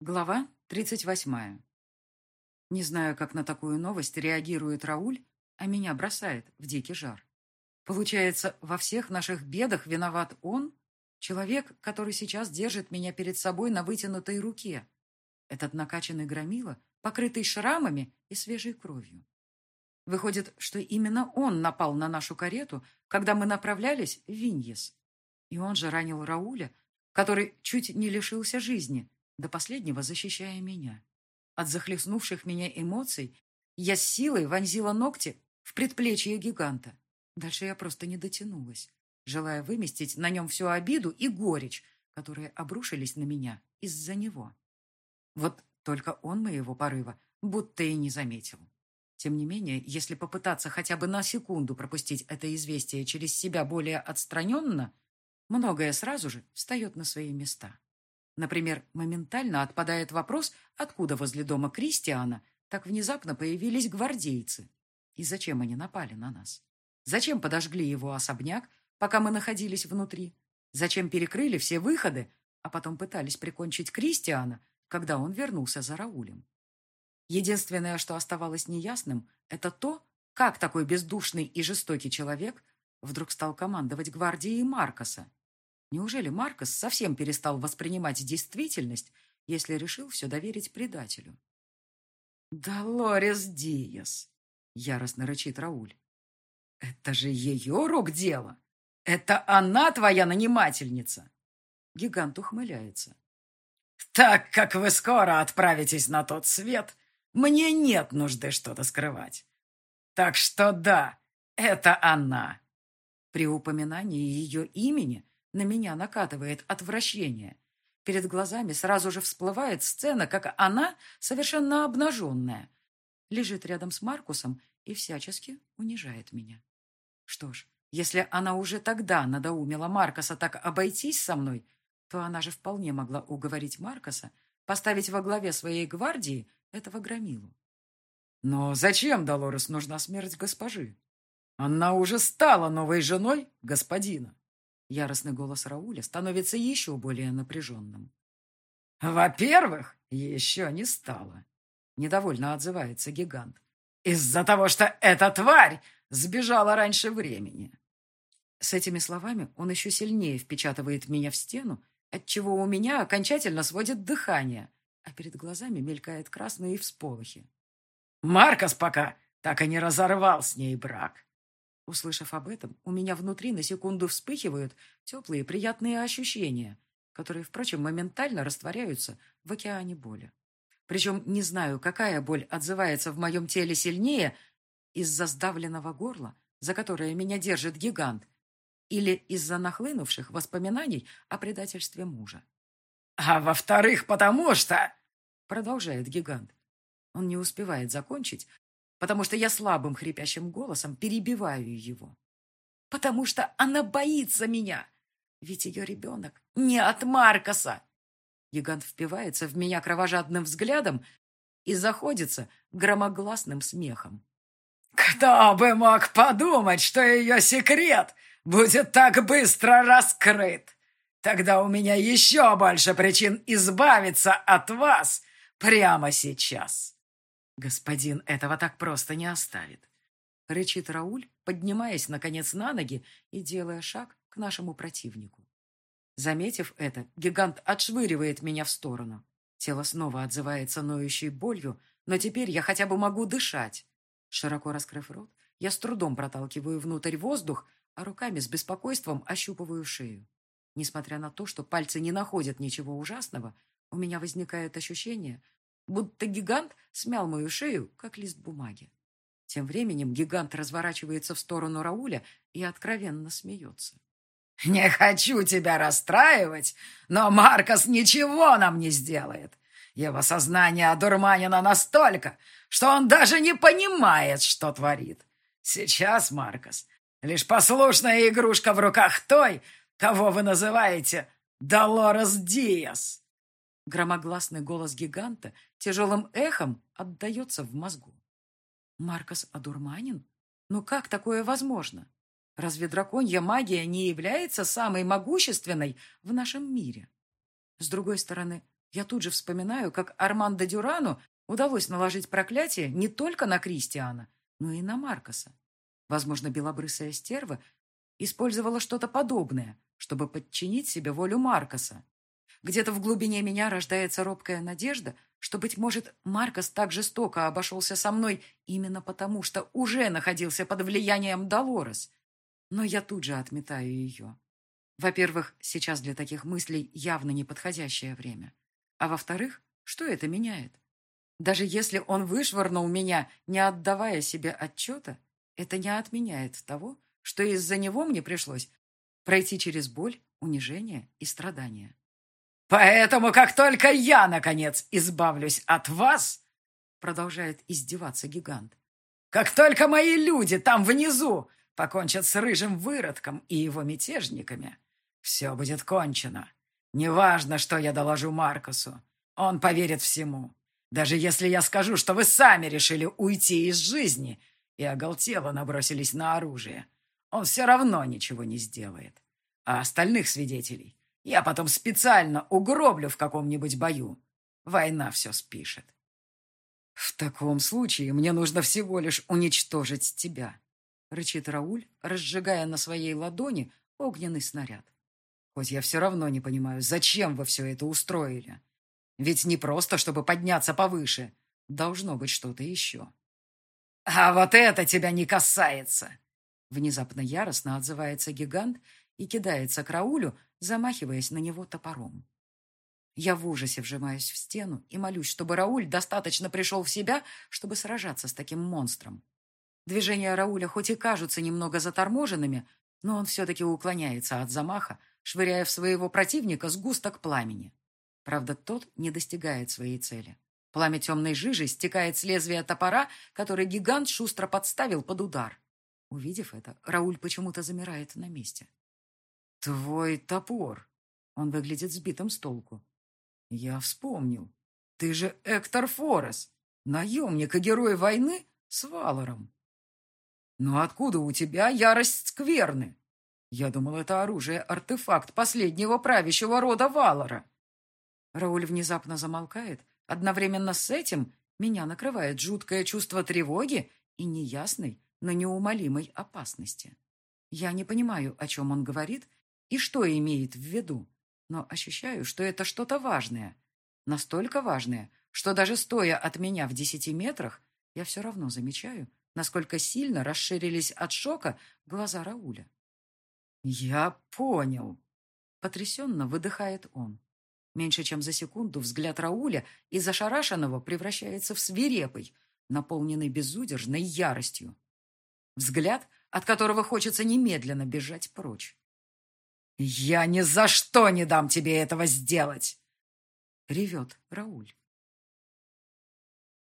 Глава 38. Не знаю, как на такую новость реагирует Рауль, а меня бросает в дикий жар. Получается, во всех наших бедах виноват он, человек, который сейчас держит меня перед собой на вытянутой руке. Этот накачанный громила, покрытый шрамами и свежей кровью. Выходит, что именно он напал на нашу карету, когда мы направлялись в Виньес. И он же ранил Рауля, который чуть не лишился жизни – до последнего защищая меня. От захлестнувших меня эмоций я с силой вонзила ногти в предплечье гиганта. Дальше я просто не дотянулась, желая выместить на нем всю обиду и горечь, которые обрушились на меня из-за него. Вот только он моего порыва будто и не заметил. Тем не менее, если попытаться хотя бы на секунду пропустить это известие через себя более отстраненно, многое сразу же встает на свои места. Например, моментально отпадает вопрос, откуда возле дома Кристиана так внезапно появились гвардейцы. И зачем они напали на нас? Зачем подожгли его особняк, пока мы находились внутри? Зачем перекрыли все выходы, а потом пытались прикончить Кристиана, когда он вернулся за Раулем? Единственное, что оставалось неясным, это то, как такой бездушный и жестокий человек вдруг стал командовать гвардией Маркоса. Неужели Маркос совсем перестал воспринимать действительность, если решил все доверить предателю? «Долорес Диас!» — яростно рычит Рауль. «Это же ее рук дело! Это она твоя нанимательница!» Гигант ухмыляется. «Так как вы скоро отправитесь на тот свет, мне нет нужды что-то скрывать. Так что да, это она!» При упоминании ее имени на меня накатывает отвращение. Перед глазами сразу же всплывает сцена, как она, совершенно обнаженная, лежит рядом с Маркусом и всячески унижает меня. Что ж, если она уже тогда надоумила Маркоса так обойтись со мной, то она же вполне могла уговорить Маркоса поставить во главе своей гвардии этого громилу. Но зачем Долорес нужна смерть госпожи? Она уже стала новой женой господина. Яростный голос Рауля становится еще более напряженным. «Во-первых, еще не стало», — недовольно отзывается гигант. «Из-за того, что эта тварь сбежала раньше времени». С этими словами он еще сильнее впечатывает меня в стену, отчего у меня окончательно сводит дыхание, а перед глазами мелькают красные всполохи. «Маркос пока так и не разорвал с ней брак. Услышав об этом, у меня внутри на секунду вспыхивают теплые приятные ощущения, которые, впрочем, моментально растворяются в океане боли. Причем не знаю, какая боль отзывается в моем теле сильнее из-за сдавленного горла, за которое меня держит гигант, или из-за нахлынувших воспоминаний о предательстве мужа. «А во-вторых, потому что...» — продолжает гигант. Он не успевает закончить, потому что я слабым хрипящим голосом перебиваю его. Потому что она боится меня. Ведь ее ребенок не от Маркоса. Гигант впивается в меня кровожадным взглядом и заходится громогласным смехом. «Кто бы мог подумать, что ее секрет будет так быстро раскрыт? Тогда у меня еще больше причин избавиться от вас прямо сейчас!» Господин этого так просто не оставит. Рычит Рауль, поднимаясь, наконец, на ноги и делая шаг к нашему противнику. Заметив это, гигант отшвыривает меня в сторону. Тело снова отзывается ноющей болью, но теперь я хотя бы могу дышать. Широко раскрыв рот, я с трудом проталкиваю внутрь воздух, а руками с беспокойством ощупываю шею. Несмотря на то, что пальцы не находят ничего ужасного, у меня возникает ощущение, будто гигант смял мою шею, как лист бумаги. Тем временем гигант разворачивается в сторону Рауля и откровенно смеется. «Не хочу тебя расстраивать, но Маркос ничего нам не сделает. Его сознание одурманено настолько, что он даже не понимает, что творит. Сейчас Маркос лишь послушная игрушка в руках той, кого вы называете Долорес Диас. Громогласный голос гиганта тяжелым эхом отдается в мозгу. Маркос одурманен? Ну как такое возможно? Разве драконья магия не является самой могущественной в нашем мире? С другой стороны, я тут же вспоминаю, как Армандо Дюрану удалось наложить проклятие не только на Кристиана, но и на Маркоса. Возможно, белобрысая стерва использовала что-то подобное, чтобы подчинить себе волю Маркоса. Где-то в глубине меня рождается робкая надежда, что, быть может, Маркос так жестоко обошелся со мной именно потому, что уже находился под влиянием Долорес. Но я тут же отметаю ее. Во-первых, сейчас для таких мыслей явно неподходящее время. А во-вторых, что это меняет? Даже если он вышвырнул меня, не отдавая себе отчета, это не отменяет того, что из-за него мне пришлось пройти через боль, унижение и страдания. «Поэтому, как только я, наконец, избавлюсь от вас, продолжает издеваться гигант, как только мои люди там внизу покончат с рыжим выродком и его мятежниками, все будет кончено. Неважно, что я доложу Маркусу, он поверит всему. Даже если я скажу, что вы сами решили уйти из жизни и оголтело набросились на оружие, он все равно ничего не сделает. А остальных свидетелей я потом специально угроблю в каком-нибудь бою. Война все спишет. В таком случае мне нужно всего лишь уничтожить тебя, рычит Рауль, разжигая на своей ладони огненный снаряд. Хоть я все равно не понимаю, зачем вы все это устроили. Ведь не просто, чтобы подняться повыше. Должно быть что-то еще. «А вот это тебя не касается!» Внезапно яростно отзывается гигант и кидается к Раулю, замахиваясь на него топором. Я в ужасе вжимаюсь в стену и молюсь, чтобы Рауль достаточно пришел в себя, чтобы сражаться с таким монстром. Движения Рауля хоть и кажутся немного заторможенными, но он все-таки уклоняется от замаха, швыряя в своего противника сгусток пламени. Правда, тот не достигает своей цели. Пламя темной жижи стекает с лезвия топора, который гигант шустро подставил под удар. Увидев это, Рауль почему-то замирает на месте. «Твой топор!» Он выглядит сбитым с толку. «Я вспомнил. Ты же Эктор Форес, наемник и герой войны с Валором. Но откуда у тебя ярость скверны? Я думал, это оружие-артефакт последнего правящего рода Валора. Рауль внезапно замолкает. Одновременно с этим меня накрывает жуткое чувство тревоги и неясной, но неумолимой опасности. Я не понимаю, о чем он говорит и что имеет в виду, но ощущаю, что это что-то важное. Настолько важное, что даже стоя от меня в десяти метрах, я все равно замечаю, насколько сильно расширились от шока глаза Рауля. «Я понял», — потрясенно выдыхает он. Меньше чем за секунду взгляд Рауля из ошарашенного превращается в свирепый, наполненный безудержной яростью. Взгляд, от которого хочется немедленно бежать прочь. «Я ни за что не дам тебе этого сделать!» — ревет Рауль.